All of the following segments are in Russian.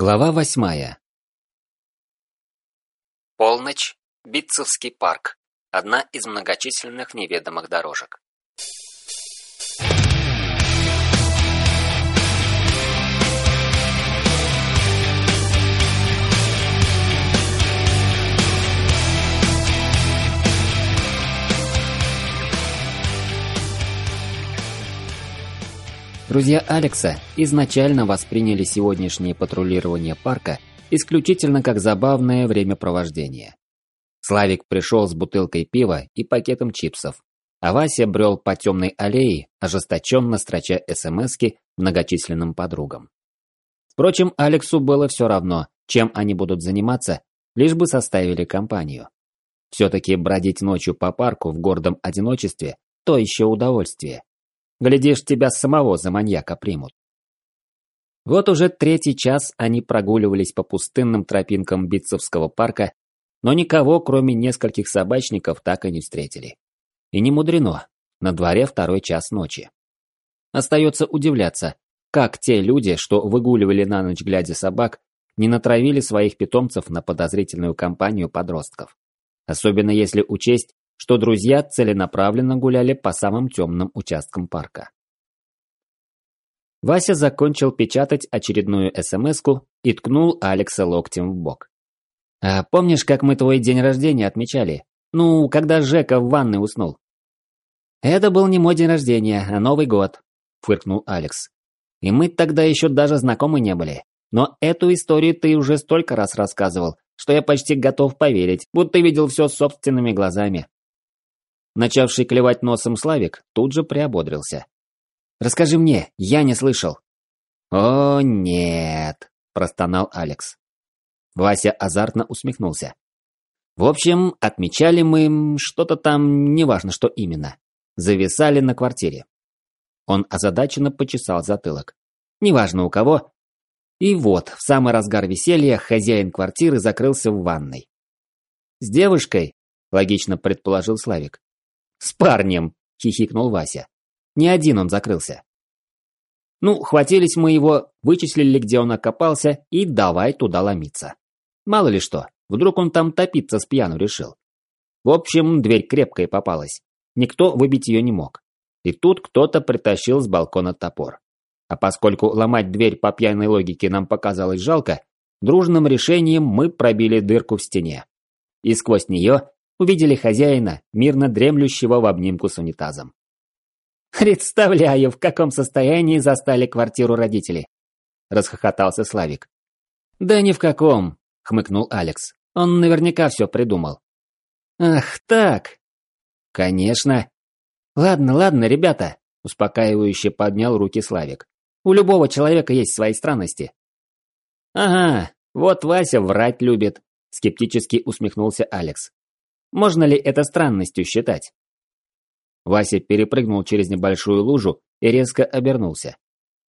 Глава восьмая. Полночь. Битцевский парк. Одна из многочисленных неведомых дорожек. Друзья Алекса изначально восприняли сегодняшнее патрулирование парка исключительно как забавное времяпровождение. Славик пришел с бутылкой пива и пакетом чипсов, а Вася брел по темной аллее, ожесточенно строча смски многочисленным подругам. Впрочем, Алексу было все равно, чем они будут заниматься, лишь бы составили компанию. Все-таки бродить ночью по парку в гордом одиночестве – то еще удовольствие. Глядишь, тебя самого за маньяка примут. Вот уже третий час они прогуливались по пустынным тропинкам Битцевского парка, но никого, кроме нескольких собачников, так и не встретили. И не мудрено, на дворе второй час ночи. Остается удивляться, как те люди, что выгуливали на ночь глядя собак, не натравили своих питомцев на подозрительную компанию подростков. Особенно если учесть, что друзья целенаправленно гуляли по самым темным участкам парка. Вася закончил печатать очередную смс и ткнул Алекса локтем в бок. «А помнишь, как мы твой день рождения отмечали? Ну, когда Жека в ванной уснул?» «Это был не мой день рождения, а Новый год», — фыркнул Алекс. «И мы тогда еще даже знакомы не были. Но эту историю ты уже столько раз рассказывал, что я почти готов поверить, будто видел все собственными глазами. Начавший клевать носом Славик тут же приободрился. «Расскажи мне, я не слышал». «О, нет», – простонал Алекс. Вася азартно усмехнулся. «В общем, отмечали мы что-то там, неважно что именно. Зависали на квартире». Он озадаченно почесал затылок. «Неважно у кого». И вот, в самый разгар веселья, хозяин квартиры закрылся в ванной. «С девушкой?» – логично предположил Славик. «С парнем!» – хихикнул Вася. Не один он закрылся. Ну, хватились мы его, вычислили, где он окопался, и давай туда ломиться. Мало ли что, вдруг он там топиться с пьяну решил. В общем, дверь крепкая попалась. Никто выбить ее не мог. И тут кто-то притащил с балкона топор. А поскольку ломать дверь по пьяной логике нам показалось жалко, дружным решением мы пробили дырку в стене. И сквозь нее увидели хозяина, мирно дремлющего в обнимку с унитазом. «Представляю, в каком состоянии застали квартиру родителей!» – расхохотался Славик. «Да ни в каком!» – хмыкнул Алекс. «Он наверняка все придумал». «Ах, так!» «Конечно!» «Ладно, ладно, ребята!» – успокаивающе поднял руки Славик. «У любого человека есть свои странности». «Ага, вот Вася врать любит», – скептически усмехнулся Алекс. Можно ли это странностью считать? Вася перепрыгнул через небольшую лужу и резко обернулся.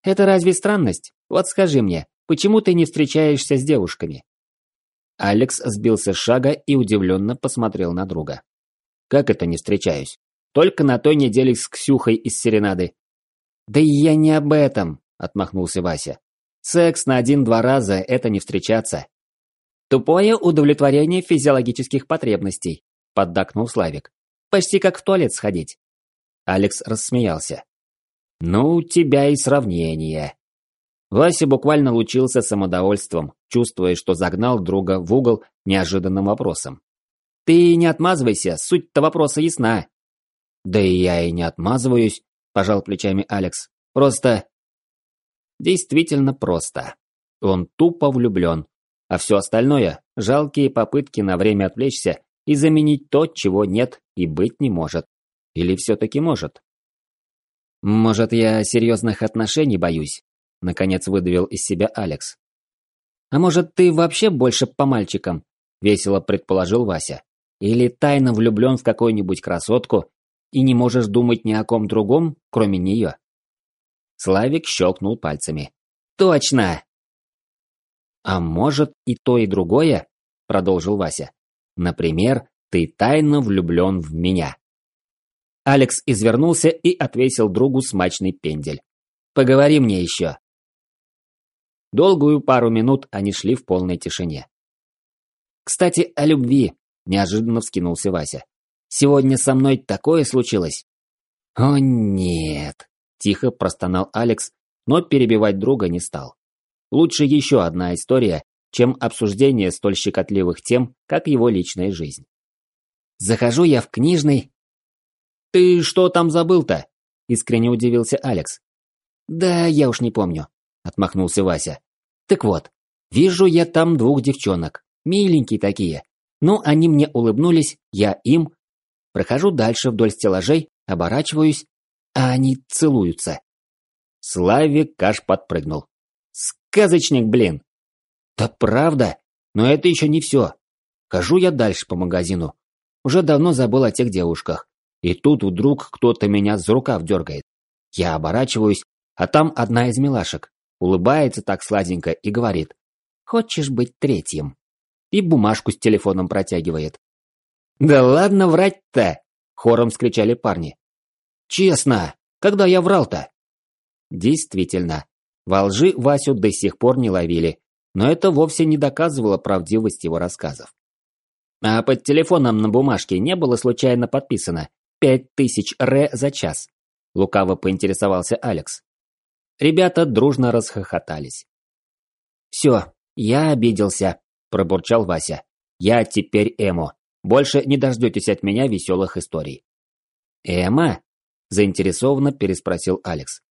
«Это разве странность? Вот скажи мне, почему ты не встречаешься с девушками?» Алекс сбился с шага и удивленно посмотрел на друга. «Как это не встречаюсь? Только на той неделе с Ксюхой из Серенады». «Да я не об этом», — отмахнулся Вася. «Секс на один-два раза — это не встречаться. Тупое удовлетворение физиологических потребностей поддакнул Славик. «Почти как в туалет сходить». Алекс рассмеялся. «Ну, у тебя и сравнение». Вася буквально лучился самодовольством, чувствуя, что загнал друга в угол неожиданным вопросом. «Ты не отмазывайся, суть-то вопроса ясна». «Да и я и не отмазываюсь», – пожал плечами Алекс. «Просто...» Действительно просто. Он тупо влюблен, а все остальное – жалкие попытки на время отвлечься и заменить то, чего нет и быть не может. Или все-таки может? «Может, я серьезных отношений боюсь?» – наконец выдавил из себя Алекс. «А может, ты вообще больше по мальчикам?» – весело предположил Вася. «Или тайно влюблен в какую-нибудь красотку и не можешь думать ни о ком другом, кроме нее?» Славик щелкнул пальцами. «Точно!» «А может, и то, и другое?» – продолжил Вася. Например, ты тайно влюблен в меня. Алекс извернулся и отвесил другу смачный пендель. Поговори мне еще. Долгую пару минут они шли в полной тишине. «Кстати, о любви», – неожиданно вскинулся Вася. «Сегодня со мной такое случилось». «О нет», – тихо простонал Алекс, но перебивать друга не стал. Лучше еще одна история, чем обсуждение столь щекотливых тем, как его личная жизнь. Захожу я в книжный. «Ты что там забыл-то?» – искренне удивился Алекс. «Да я уж не помню», – отмахнулся Вася. «Так вот, вижу я там двух девчонок, миленькие такие. Ну, они мне улыбнулись, я им. Прохожу дальше вдоль стеллажей, оборачиваюсь, а они целуются». Славик аж подпрыгнул. «Сказочник, блин!» «Да правда, но это еще не все. Хожу я дальше по магазину. Уже давно забыл о тех девушках. И тут вдруг кто-то меня за рукав дергает. Я оборачиваюсь, а там одна из милашек. Улыбается так сладенько и говорит. «Хочешь быть третьим?» И бумажку с телефоном протягивает. «Да ладно врать-то!» – хором скричали парни. «Честно, когда я врал-то?» Действительно, во лжи Васю до сих пор не ловили, но это вовсе не доказывало правдивость его рассказов. А под телефоном на бумажке не было случайно подписано «Пять тысяч ре за час», – лукаво поинтересовался Алекс. Ребята дружно расхохотались. «Все, я обиделся», – пробурчал Вася. «Я теперь Эмо. Больше не дождетесь от меня веселых историй». «Эма?» – заинтересованно переспросил Алекс.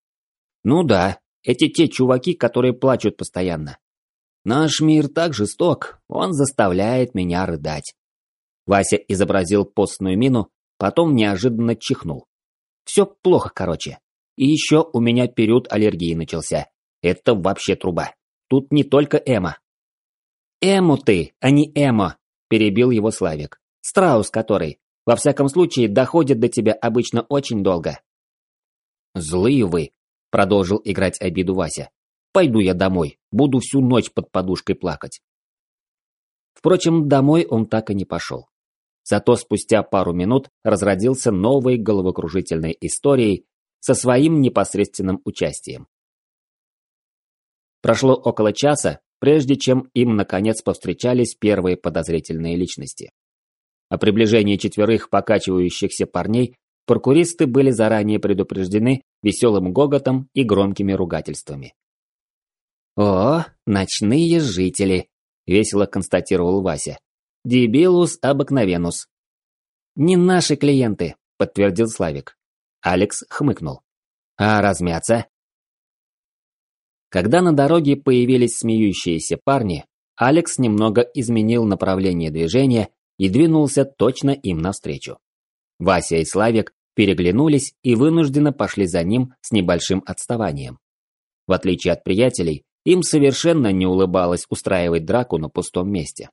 «Ну да, эти те чуваки, которые плачут постоянно. Наш мир так жесток, он заставляет меня рыдать. Вася изобразил постную мину, потом неожиданно чихнул. Все плохо, короче. И еще у меня период аллергии начался. Это вообще труба. Тут не только Эма. Эму ты, а не Эмо, перебил его Славик. Страус который. Во всяком случае, доходит до тебя обычно очень долго. Злые вы, продолжил играть обиду Вася. Пойду я домой, буду всю ночь под подушкой плакать. Впрочем, домой он так и не пошел. Зато спустя пару минут разродился новой головокружительной историей со своим непосредственным участием. Прошло около часа, прежде чем им наконец повстречались первые подозрительные личности. О приближении четверых покачивающихся парней прокуристы были заранее предупреждены веселым гоготом и громкими ругательствами. «О, ночные жители», – весело констатировал Вася. «Дебилус обыкновенус». «Не наши клиенты», – подтвердил Славик. Алекс хмыкнул. «А размяться?» Когда на дороге появились смеющиеся парни, Алекс немного изменил направление движения и двинулся точно им навстречу. Вася и Славик переглянулись и вынужденно пошли за ним с небольшим отставанием. В отличие от приятелей, им совершенно не улыбалось устраивать драку на пустом месте.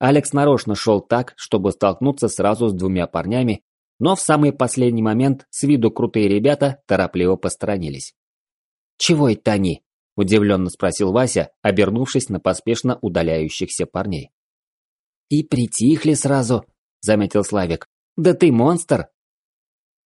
Алекс нарочно шел так, чтобы столкнуться сразу с двумя парнями, но в самый последний момент с виду крутые ребята торопливо посторонились. «Чего это они?» – удивленно спросил Вася, обернувшись на поспешно удаляющихся парней. «И притихли сразу», – заметил Славик. «Да ты монстр!»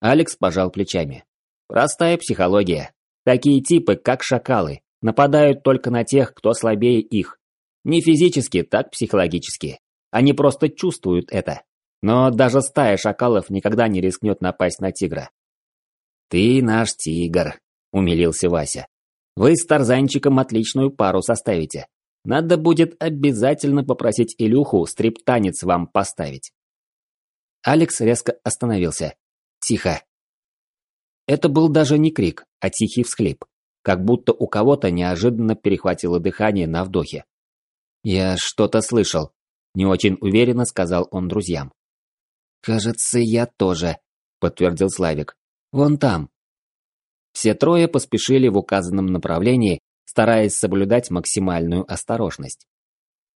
Алекс пожал плечами. «Простая психология. Такие типы, как шакалы, Нападают только на тех, кто слабее их. Не физически, так психологически. Они просто чувствуют это. Но даже стая шакалов никогда не рискнет напасть на тигра. «Ты наш тигр», – умилился Вася. «Вы с Тарзанчиком отличную пару составите. Надо будет обязательно попросить Илюху стриптанец вам поставить». Алекс резко остановился. «Тихо». Это был даже не крик, а тихий всхлип как будто у кого-то неожиданно перехватило дыхание на вдохе. «Я что-то слышал», – не очень уверенно сказал он друзьям. «Кажется, я тоже», – подтвердил Славик. «Вон там». Все трое поспешили в указанном направлении, стараясь соблюдать максимальную осторожность.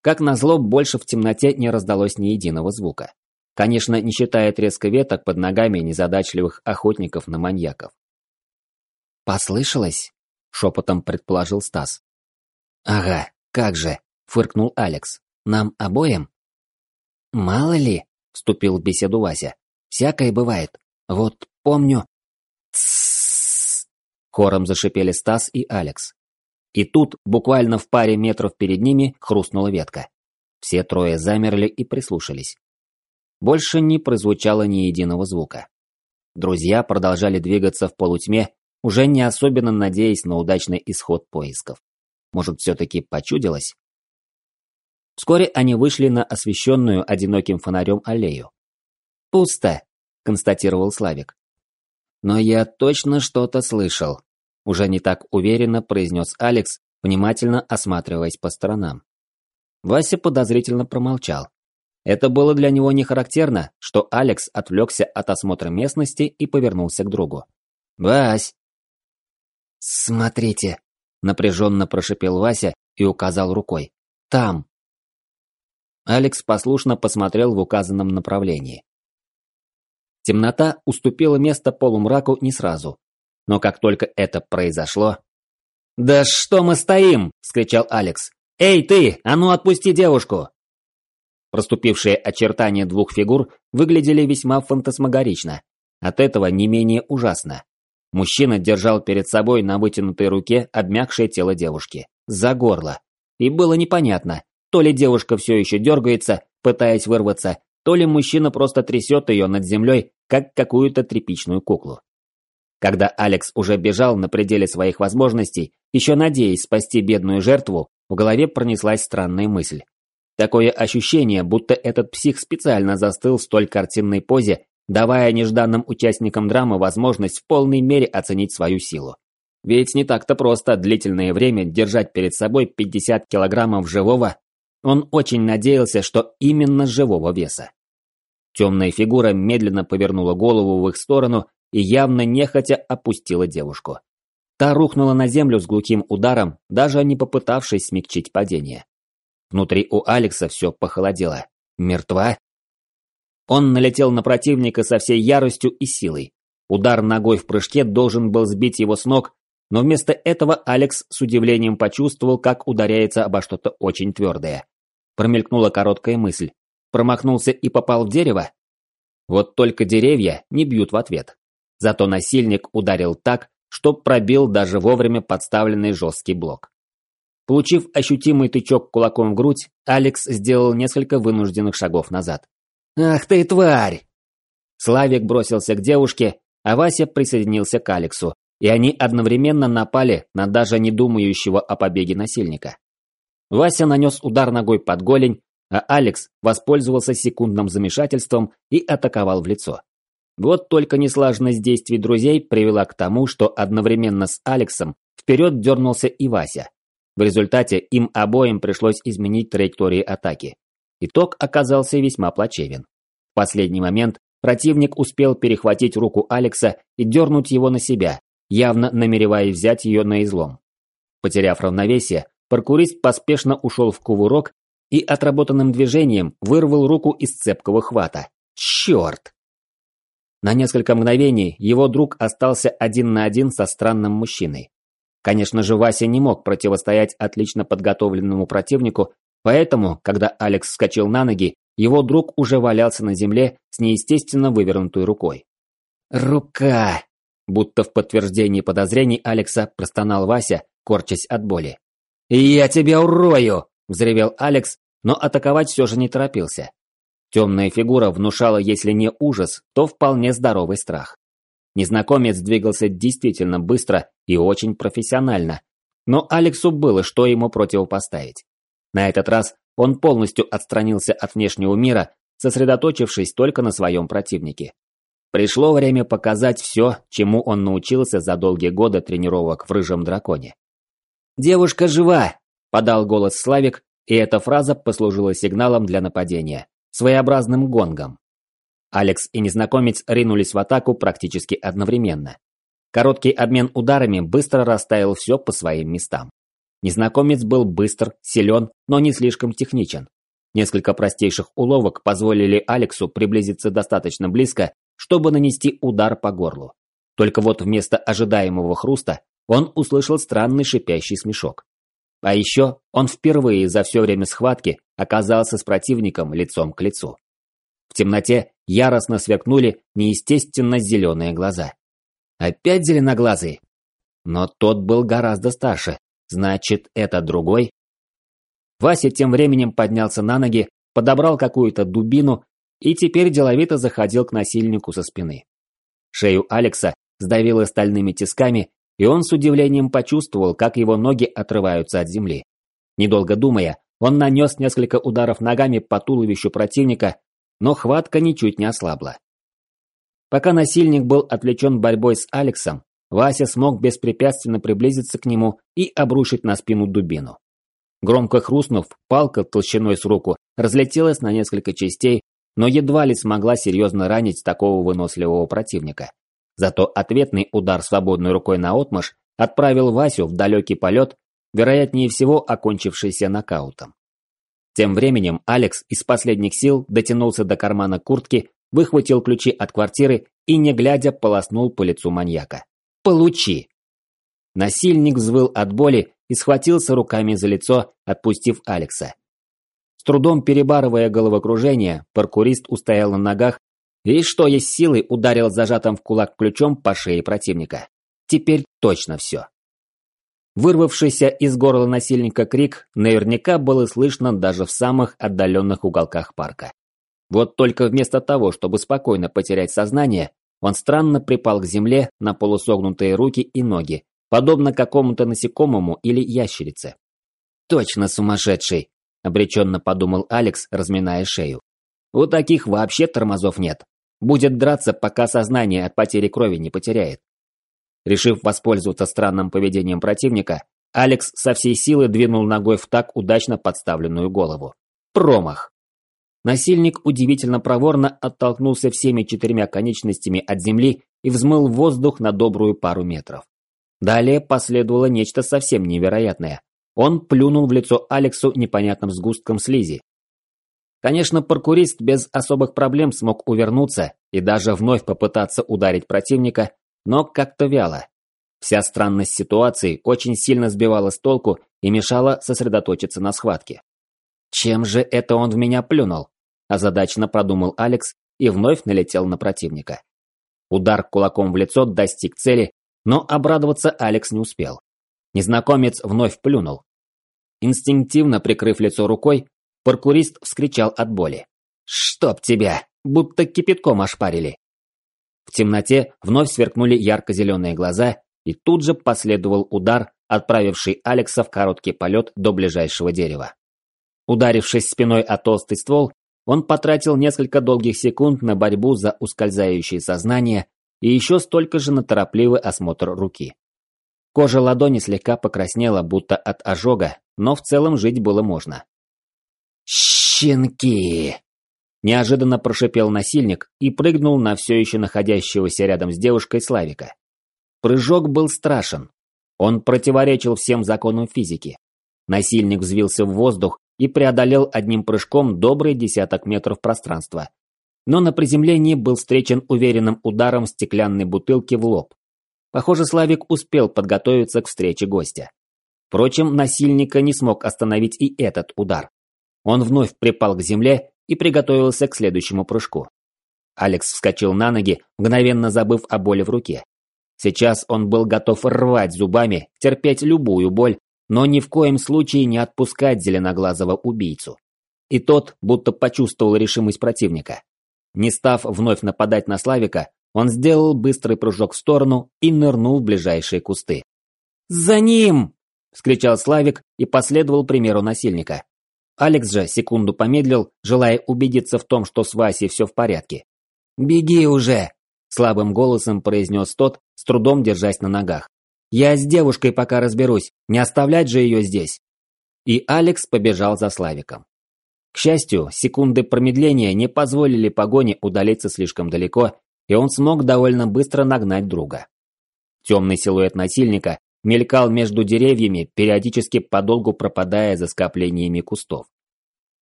Как назло, больше в темноте не раздалось ни единого звука. Конечно, не считая треска веток под ногами незадачливых охотников на маньяков. «Послышалось?» Шепотом предположил Стас. Ага, как же, фыркнул Алекс. Нам обоим? Мало ли, вступил в беседу Вася. Всякое бывает. Вот помню. Тссс. Хором зашипели Стас и Алекс. И тут, буквально в паре метров перед ними, хрустнула ветка. Все трое замерли и прислушались. Больше не прозвучало ни единого звука. Друзья продолжали двигаться в полутьме, уже не особенно надеясь на удачный исход поисков. Может, все-таки почудилось? Вскоре они вышли на освещенную одиноким фонарем аллею. «Пусто», — констатировал Славик. «Но я точно что-то слышал», — уже не так уверенно произнес Алекс, внимательно осматриваясь по сторонам. Вася подозрительно промолчал. Это было для него не характерно, что Алекс отвлекся от осмотра местности и повернулся к другу. «Вась!» «Смотрите!» – напряженно прошипел Вася и указал рукой. «Там!» Алекс послушно посмотрел в указанном направлении. Темнота уступила место полумраку не сразу. Но как только это произошло... «Да что мы стоим!» – скричал Алекс. «Эй ты, а ну отпусти девушку!» Проступившие очертания двух фигур выглядели весьма фантасмагорично. От этого не менее ужасно. Мужчина держал перед собой на вытянутой руке обмякшее тело девушки. За горло. И было непонятно, то ли девушка все еще дергается, пытаясь вырваться, то ли мужчина просто трясет ее над землей, как какую-то тряпичную куклу. Когда Алекс уже бежал на пределе своих возможностей, еще надеясь спасти бедную жертву, в голове пронеслась странная мысль. Такое ощущение, будто этот псих специально застыл в столь картинной позе давая нежданным участникам драмы возможность в полной мере оценить свою силу. Ведь не так-то просто длительное время держать перед собой 50 килограммов живого. Он очень надеялся, что именно живого веса. Темная фигура медленно повернула голову в их сторону и явно нехотя опустила девушку. Та рухнула на землю с глухим ударом, даже не попытавшись смягчить падение. Внутри у Алекса все похолодело. Мертва? Он налетел на противника со всей яростью и силой. Удар ногой в прыжке должен был сбить его с ног, но вместо этого Алекс с удивлением почувствовал, как ударяется обо что-то очень твердое. Промелькнула короткая мысль. Промахнулся и попал в дерево? Вот только деревья не бьют в ответ. Зато насильник ударил так, что пробил даже вовремя подставленный жесткий блок. Получив ощутимый тычок кулаком в грудь, Алекс сделал несколько вынужденных шагов назад. «Ах ты, тварь!» Славик бросился к девушке, а Вася присоединился к Алексу, и они одновременно напали на даже не думающего о побеге насильника. Вася нанес удар ногой под голень, а Алекс воспользовался секундным замешательством и атаковал в лицо. Вот только неслаженность действий друзей привела к тому, что одновременно с Алексом вперед дернулся и Вася. В результате им обоим пришлось изменить траектории атаки. Итог оказался весьма плачевен. В последний момент противник успел перехватить руку Алекса и дернуть его на себя, явно намереваясь взять ее на излом. Потеряв равновесие, паркурист поспешно ушел в кувырок и отработанным движением вырвал руку из цепкого хвата. Черт! На несколько мгновений его друг остался один на один со странным мужчиной. Конечно же, Вася не мог противостоять отлично подготовленному противнику Поэтому, когда Алекс вскочил на ноги, его друг уже валялся на земле с неестественно вывернутой рукой. «Рука!» Будто в подтверждении подозрений Алекса простонал Вася, корчась от боли. «Я тебя урою!» – взревел Алекс, но атаковать все же не торопился. Темная фигура внушала, если не ужас, то вполне здоровый страх. Незнакомец двигался действительно быстро и очень профессионально, но Алексу было что ему противопоставить. На этот раз он полностью отстранился от внешнего мира, сосредоточившись только на своем противнике. Пришло время показать все, чему он научился за долгие годы тренировок в рыжем драконе. «Девушка жива!» – подал голос Славик, и эта фраза послужила сигналом для нападения, своеобразным гонгом. Алекс и незнакомец ринулись в атаку практически одновременно. Короткий обмен ударами быстро расставил все по своим местам. Незнакомец был быстр, силен, но не слишком техничен. Несколько простейших уловок позволили Алексу приблизиться достаточно близко, чтобы нанести удар по горлу. Только вот вместо ожидаемого хруста он услышал странный шипящий смешок. А еще он впервые за все время схватки оказался с противником лицом к лицу. В темноте яростно сверкнули неестественно зеленые глаза. Опять зеленоглазый? Но тот был гораздо старше, Значит, это другой? Вася тем временем поднялся на ноги, подобрал какую-то дубину и теперь деловито заходил к насильнику со спины. Шею Алекса сдавило стальными тисками, и он с удивлением почувствовал, как его ноги отрываются от земли. Недолго думая, он нанес несколько ударов ногами по туловищу противника, но хватка ничуть не ослабла. Пока насильник был отвлечен борьбой с Алексом, Вася смог беспрепятственно приблизиться к нему и обрушить на спину дубину. Громко хрустнув, палка толщиной с руку разлетелась на несколько частей, но едва ли смогла серьезно ранить такого выносливого противника. Зато ответный удар свободной рукой на отмаш отправил Васю в далекий полет, вероятнее всего окончившийся нокаутом. Тем временем Алекс из последних сил дотянулся до кармана куртки, выхватил ключи от квартиры и, не глядя, полоснул по лицу маньяка. «Получи!» Насильник взвыл от боли и схватился руками за лицо, отпустив Алекса. С трудом перебарывая головокружение, паркурист устоял на ногах и, что есть силы, ударил зажатым в кулак ключом по шее противника. Теперь точно все. Вырвавшийся из горла насильника крик наверняка было слышно даже в самых отдаленных уголках парка. Вот только вместо того, чтобы спокойно потерять сознание, он странно припал к земле на полусогнутые руки и ноги, подобно какому-то насекомому или ящерице. «Точно сумасшедший!» – обреченно подумал Алекс, разминая шею. «У таких вообще тормозов нет. Будет драться, пока сознание от потери крови не потеряет». Решив воспользоваться странным поведением противника, Алекс со всей силы двинул ногой в так удачно подставленную голову. Промах! Насильник удивительно проворно оттолкнулся всеми четырьмя конечностями от земли и взмыл воздух на добрую пару метров. Далее последовало нечто совсем невероятное. Он плюнул в лицо Алексу непонятным сгустком слизи. Конечно, паркурист без особых проблем смог увернуться и даже вновь попытаться ударить противника, но как-то вяло. Вся странность ситуации очень сильно сбивала с толку и мешала сосредоточиться на схватке. «Чем же это он в меня плюнул?» – озадаченно продумал Алекс и вновь налетел на противника. Удар кулаком в лицо достиг цели, но обрадоваться Алекс не успел. Незнакомец вновь плюнул. Инстинктивно прикрыв лицо рукой, паркурист вскричал от боли. «Чтоб тебя! Будто кипятком ошпарили!» В темноте вновь сверкнули ярко-зеленые глаза, и тут же последовал удар, отправивший Алекса в короткий полет до ближайшего дерева. Ударившись спиной о толстый ствол, он потратил несколько долгих секунд на борьбу за ускользающее сознание и еще столько же на торопливый осмотр руки. Кожа ладони слегка покраснела, будто от ожога, но в целом жить было можно. «Щенки!» Неожиданно прошипел насильник и прыгнул на все еще находящегося рядом с девушкой Славика. Прыжок был страшен. Он противоречил всем законам физики. Насильник взвился в воздух и преодолел одним прыжком добрый десяток метров пространства. Но на приземлении был встречен уверенным ударом стеклянной бутылки в лоб. Похоже, Славик успел подготовиться к встрече гостя. Впрочем, насильника не смог остановить и этот удар. Он вновь припал к земле и приготовился к следующему прыжку. Алекс вскочил на ноги, мгновенно забыв о боли в руке. Сейчас он был готов рвать зубами, терпеть любую боль, но ни в коем случае не отпускать зеленоглазого убийцу. И тот будто почувствовал решимость противника. Не став вновь нападать на Славика, он сделал быстрый прыжок в сторону и нырнул в ближайшие кусты. «За ним!» – вскричал Славик и последовал примеру насильника. Алекс же секунду помедлил, желая убедиться в том, что с Васей все в порядке. «Беги уже!» – слабым голосом произнес тот, с трудом держась на ногах. «Я с девушкой пока разберусь, не оставлять же ее здесь!» И Алекс побежал за Славиком. К счастью, секунды промедления не позволили погоне удалиться слишком далеко, и он смог довольно быстро нагнать друга. Темный силуэт насильника мелькал между деревьями, периодически подолгу пропадая за скоплениями кустов.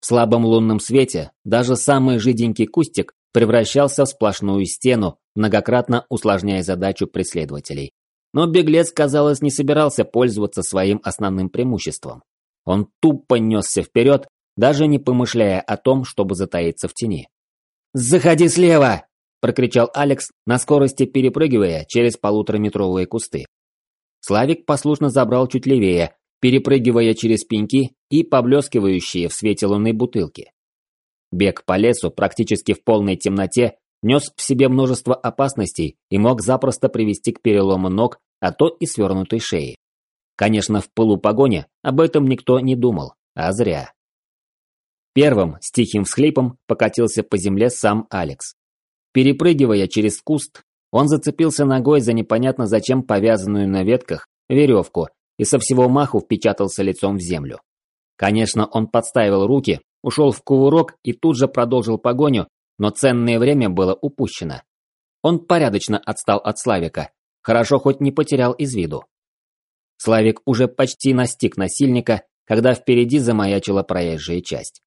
В слабом лунном свете даже самый жиденький кустик превращался в сплошную стену, многократно усложняя задачу преследователей. Но беглец, казалось, не собирался пользоваться своим основным преимуществом. Он тупо несся вперед, даже не помышляя о том, чтобы затаиться в тени. «Заходи слева!» – прокричал Алекс, на скорости перепрыгивая через полутораметровые кусты. Славик послушно забрал чуть левее, перепрыгивая через пеньки и поблескивающие в свете луны бутылки. Бег по лесу практически в полной темноте нес в себе множество опасностей и мог запросто привести к перелому ног, а то и свернутой шеи. Конечно, в пылу погони об этом никто не думал, а зря. Первым, с тихим всхлипом, покатился по земле сам Алекс. Перепрыгивая через куст, он зацепился ногой за непонятно зачем повязанную на ветках веревку и со всего маху впечатался лицом в землю. Конечно, он подставил руки, ушел в кувырок и тут же продолжил погоню, но ценное время было упущено. Он порядочно отстал от Славика, хорошо хоть не потерял из виду. Славик уже почти настиг насильника, когда впереди замаячила проезжая часть.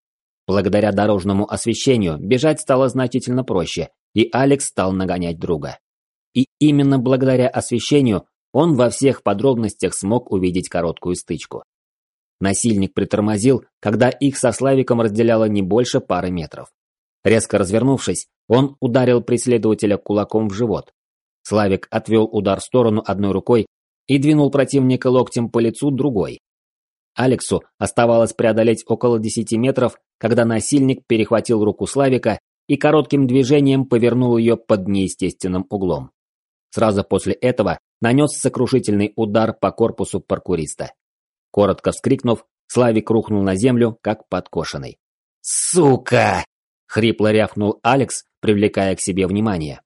Благодаря дорожному освещению бежать стало значительно проще, и Алекс стал нагонять друга. И именно благодаря освещению он во всех подробностях смог увидеть короткую стычку. Насильник притормозил, когда их со Славиком разделяло не больше пары метров. Резко развернувшись, он ударил преследователя кулаком в живот. Славик отвел удар в сторону одной рукой и двинул противника локтем по лицу другой. Алексу оставалось преодолеть около 10 метров, когда насильник перехватил руку Славика и коротким движением повернул ее под неестественным углом. Сразу после этого нанес сокрушительный удар по корпусу паркуриста. Коротко вскрикнув, Славик рухнул на землю, как подкошенный. «Сука!» – хрипло рявкнул Алекс, привлекая к себе внимание.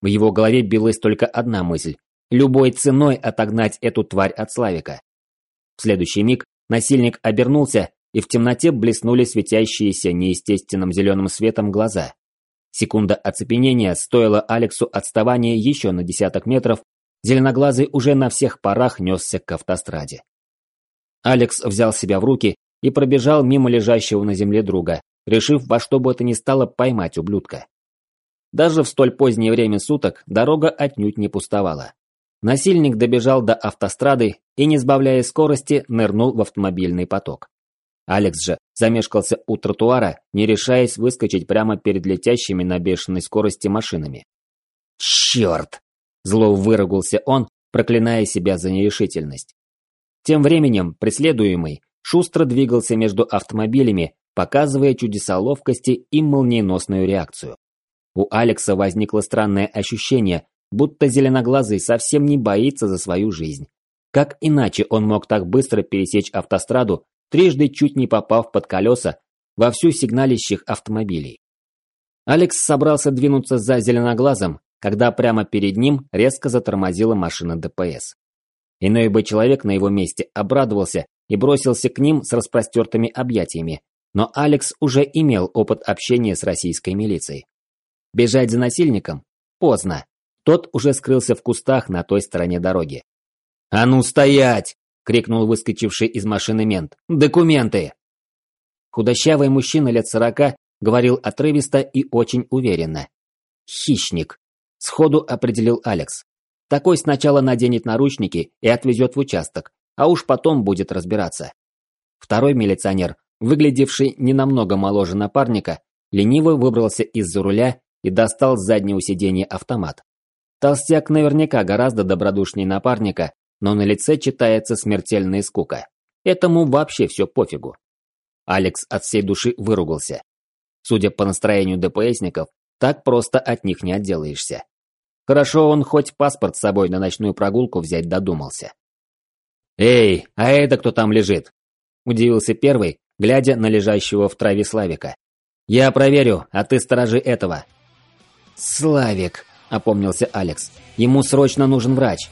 В его голове билась только одна мысль – любой ценой отогнать эту тварь от Славика. В следующий миг насильник обернулся, и в темноте блеснули светящиеся неестественным зеленым светом глаза. Секунда оцепенения стоила Алексу отставания еще на десяток метров, зеленоглазый уже на всех парах несся к автостраде. Алекс взял себя в руки и пробежал мимо лежащего на земле друга, решив во что бы то ни стало поймать ублюдка. Даже в столь позднее время суток дорога отнюдь не пустовала. Насильник добежал до автострады и, не сбавляя скорости, нырнул в автомобильный поток. Алекс же замешкался у тротуара, не решаясь выскочить прямо перед летящими на бешеной скорости машинами. «Черт!» – зло выругался он, проклиная себя за нерешительность. Тем временем преследуемый шустро двигался между автомобилями, показывая чудеса ловкости и молниеносную реакцию. У Алекса возникло странное ощущение, будто зеленоглазый совсем не боится за свою жизнь. Как иначе он мог так быстро пересечь автостраду, трижды чуть не попав под колеса вовсю сигналищих автомобилей. Алекс собрался двинуться за зеленоглазом, когда прямо перед ним резко затормозила машина ДПС. Иной бы человек на его месте обрадовался и бросился к ним с распростертыми объятиями, но Алекс уже имел опыт общения с российской милицией. Бежать за насильником? Поздно. Тот уже скрылся в кустах на той стороне дороги. «А ну стоять!» – крикнул выскочивший из машины мент. «Документы!» Худощавый мужчина лет сорока говорил отрывисто и очень уверенно. «Хищник», – сходу определил Алекс. «Такой сначала наденет наручники и отвезет в участок, а уж потом будет разбираться». Второй милиционер, выглядевший не намного моложе напарника, лениво выбрался из-за руля и достал с заднего сиденья автомат. Толстяк наверняка гораздо добродушнее напарника, но на лице читается смертельная скука. Этому вообще все пофигу. Алекс от всей души выругался. Судя по настроению ДПСников, так просто от них не отделаешься. Хорошо он хоть паспорт с собой на ночную прогулку взять додумался. «Эй, а это кто там лежит?» Удивился первый, глядя на лежащего в траве Славика. «Я проверю, а ты сторожи этого». «Славик», — опомнился Алекс. «Ему срочно нужен врач».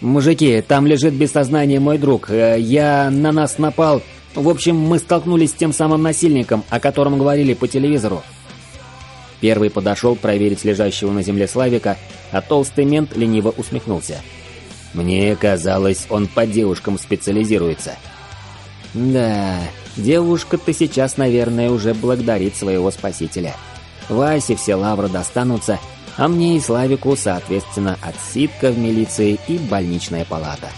«Мужики, там лежит без сознания мой друг. Э, я на нас напал. В общем, мы столкнулись с тем самым насильником, о котором говорили по телевизору». Первый подошел проверить лежащего на земле Славика, а толстый мент лениво усмехнулся. «Мне казалось, он по девушкам специализируется». «Да, девушка-то сейчас, наверное, уже благодарит своего спасителя. Васе все лавры достанутся, а мне и Славику, соответственно, отсидка в милиции и больничная палата.